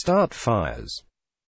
Start fires.